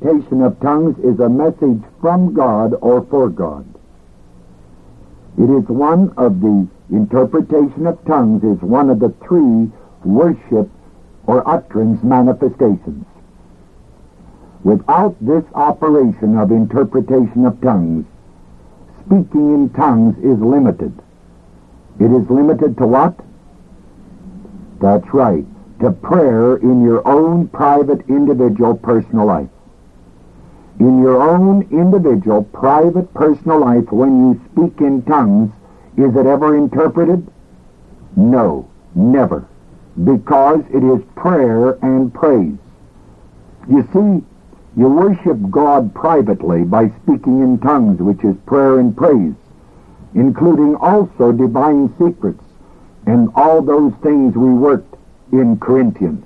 interpretation of tongues is a message from God or for God. It is one of the interpretation of tongues is one of the three worship or utterance manifestations. Without this operation of interpretation of tongues, speaking in tongues is limited. It is limited to what? That's right. To prayer in your own private, individual, personal life. In your own individual, private, personal life, when you speak in tongues, is it ever interpreted? No, never. Because it is prayer and praise. You see, you worship God privately by speaking in tongues, which is prayer and praise, including also divine secrets and all those things we worked in Corinthians.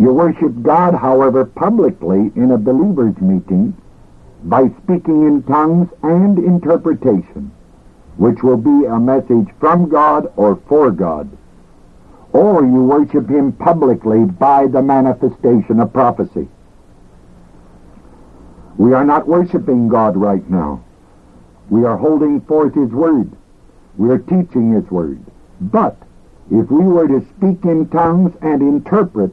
You worship God, however, publicly in a believer's meeting by speaking in tongues and interpretation, which will be a message from God or for God. Or you worship Him publicly by the manifestation of prophecy. We are not worshiping God right now. We are holding forth His Word. We are teaching His Word. But if we were to speak in tongues and interpret,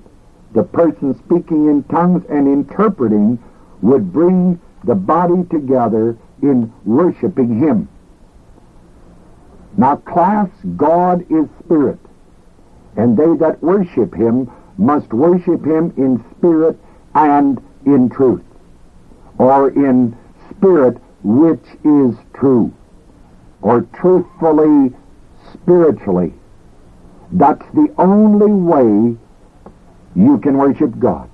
the person speaking in tongues and interpreting would bring the body together in worshiping Him. Now, class, God is spirit, and they that worship Him must worship Him in spirit and in truth, or in spirit which is true, or truthfully, spiritually. That's the only way you can worship God.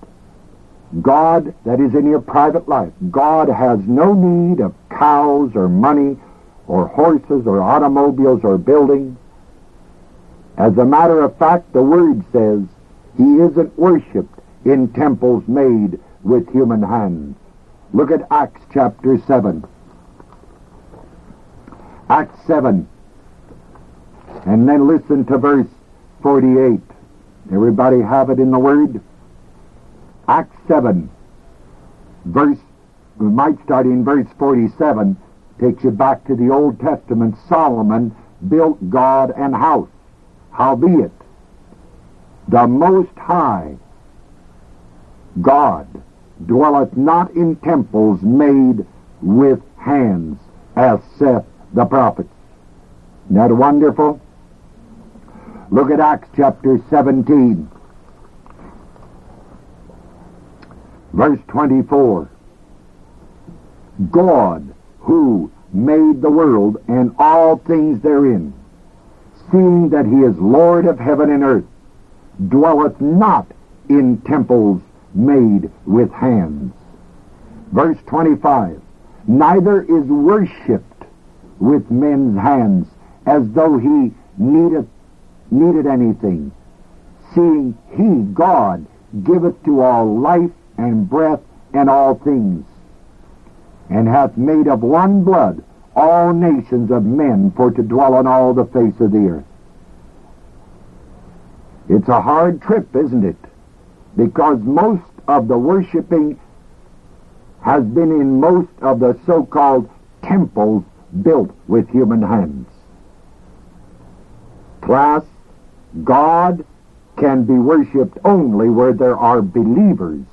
God that is in your private life. God has no need of cows or money or horses or automobiles or buildings. As a matter of fact, the Word says he isn't worshipped in temples made with human hands. Look at Acts chapter 7. Acts 7. And then listen to verse 48. Everybody have it in the Word? Acts 7, verse, we might start in verse 47, takes you back to the Old Testament. Solomon built God an house. Howbeit, the Most High, God, dwelleth not in temples made with hands, as saith the prophets. Isn't that wonderful? Look at Acts chapter 17, verse 24. God, who made the world and all things therein, seeing that he is Lord of heaven and earth, dwelleth not in temples made with hands. Verse 25. Neither is worshipped with men's hands, as though he needeth needed anything, seeing he, God, giveth to all life and breath and all things, and hath made of one blood all nations of men for to dwell on all the face of the earth. It's a hard trip, isn't it? Because most of the worshiping has been in most of the so-called temples built with human hands. Class, God can be worshiped only where there are believers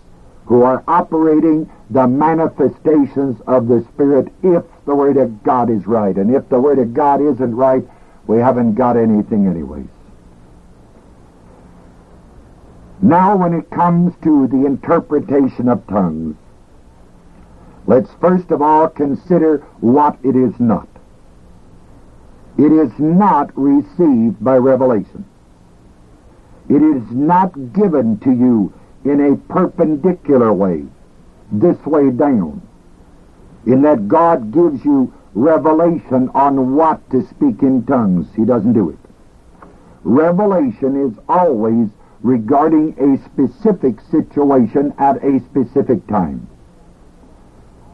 who are operating the manifestations of the Spirit if the Word of God is right. And if the Word of God isn't right, we haven't got anything anyways. Now when it comes to the interpretation of tongues, let's first of all consider what it is not. It is not received by revelation. It is not given to you in a perpendicular way, this way down, in that God gives you revelation on what to speak in tongues. He doesn't do it. Revelation is always regarding a specific situation at a specific time.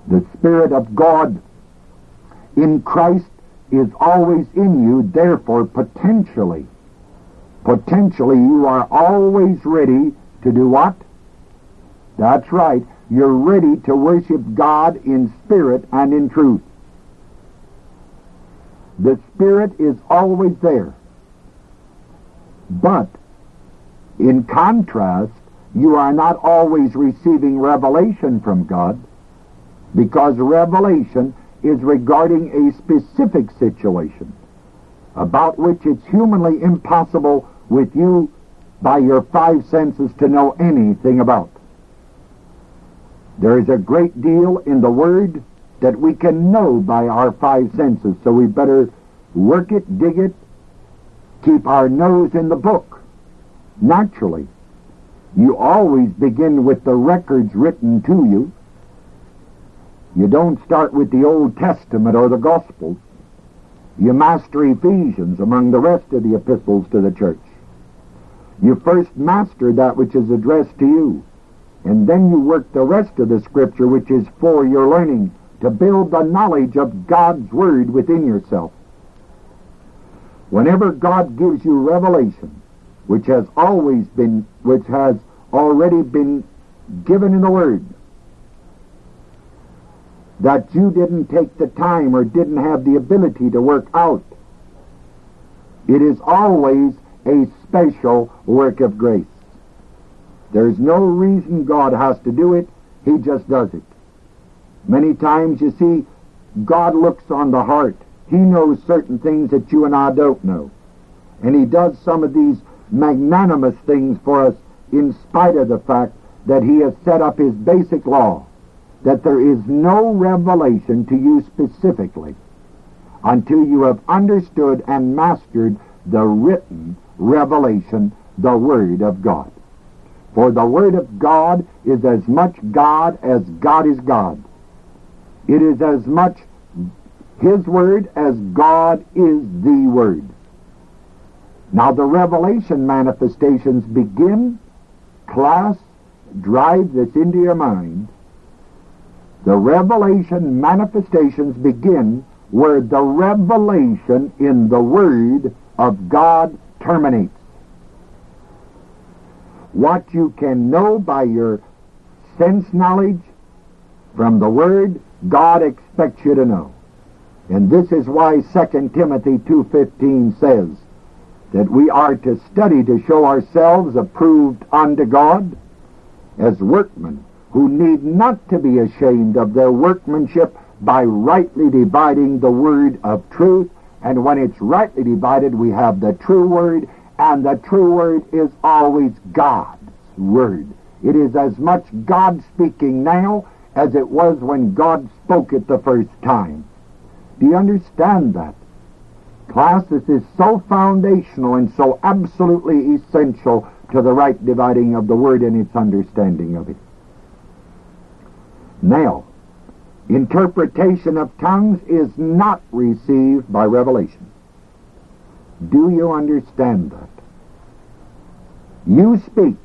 The Spirit of God in Christ is always in you, therefore, potentially, potentially you are always ready to do what? That's right. You're ready to worship God in spirit and in truth. The Spirit is always there. But, in contrast, you are not always receiving revelation from God because revelation is regarding a specific situation about which it's humanly impossible with you by your five senses to know anything about. There is a great deal in the Word that we can know by our five senses, so we better work it, dig it, keep our nose in the book. Naturally, you always begin with the records written to you. You don't start with the Old Testament or the Gospels. You master Ephesians among the rest of the epistles to the church. You first master that which is addressed to you, and then you work the rest of the Scripture which is for your learning to build the knowledge of God's Word within yourself. Whenever God gives you revelation, which has always been, which has already been given in the Word, that you didn't take the time or didn't have the ability to work out, it is always a special work of grace. There's no reason God has to do it, He just does it. Many times, you see, God looks on the heart. He knows certain things that you and I don't know. And He does some of these magnanimous things for us in spite of the fact that He has set up His basic law that there is no revelation to you specifically until you have understood and mastered the written revelation, the Word of God. For the Word of God is as much God as God is God. It is as much His Word as God is the Word. Now the revelation manifestations begin, class, drive this into your mind. The revelation manifestations begin where the revelation in the Word of God terminates. What you can know by your sense knowledge from the Word, God expects you to know. And this is why 2 Timothy 2.15 says that we are to study to show ourselves approved unto God as workmen who need not to be ashamed of their workmanship by rightly dividing the word of truth. And when it's rightly divided, we have the true word, and the true word is always God's word. It is as much God speaking now as it was when God spoke it the first time. Do you understand that? Class, this is so foundational and so absolutely essential to the right dividing of the Word and its understanding of it. Now, interpretation of tongues is not received by revelation. Do you understand that? You speak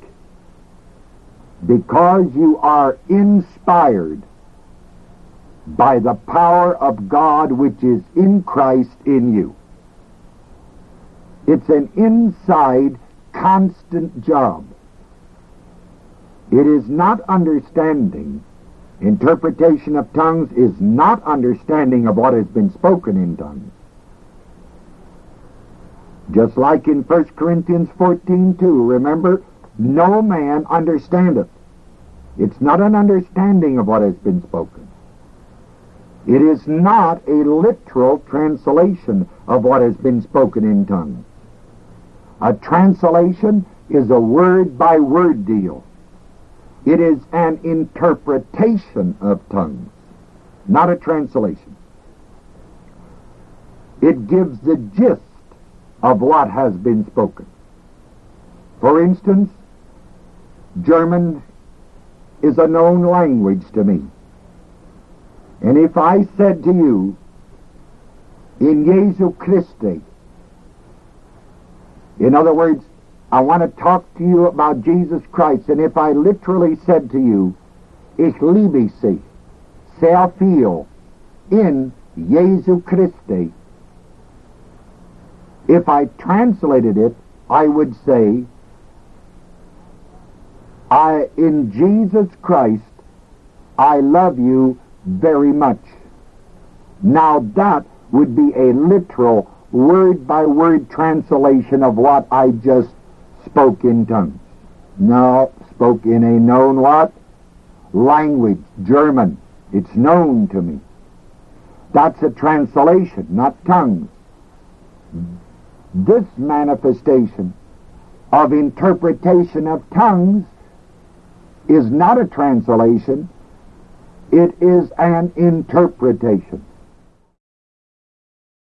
because you are inspired by the power of God which is in Christ in you. It's an inside, constant job. It is not understanding. Interpretation of tongues is not understanding of what has been spoken in tongues. Just like in 1 Corinthians 14, 2, remember, no man understandeth. It's not an understanding of what has been spoken. It is not a literal translation of what has been spoken in tongues. A translation is a word by word deal. It is an interpretation of tongues, not a translation. It gives the gist of what has been spoken. For instance, German is a known language to me. And if I said to you, in Jesu Christi, in other words, I want to talk to you about Jesus Christ, and if I literally said to you, Ich liebe sie, sehr viel, in Jesu Christi, if I translated it, I would say, I, in Jesus Christ, I love you very much. Now that would be a literal word by word translation of what I just spoke in tongues. No, spoke in a known what? Language, German. It's known to me. That's a translation, not tongues. This manifestation of interpretation of tongues is not a translation, it is an interpretation.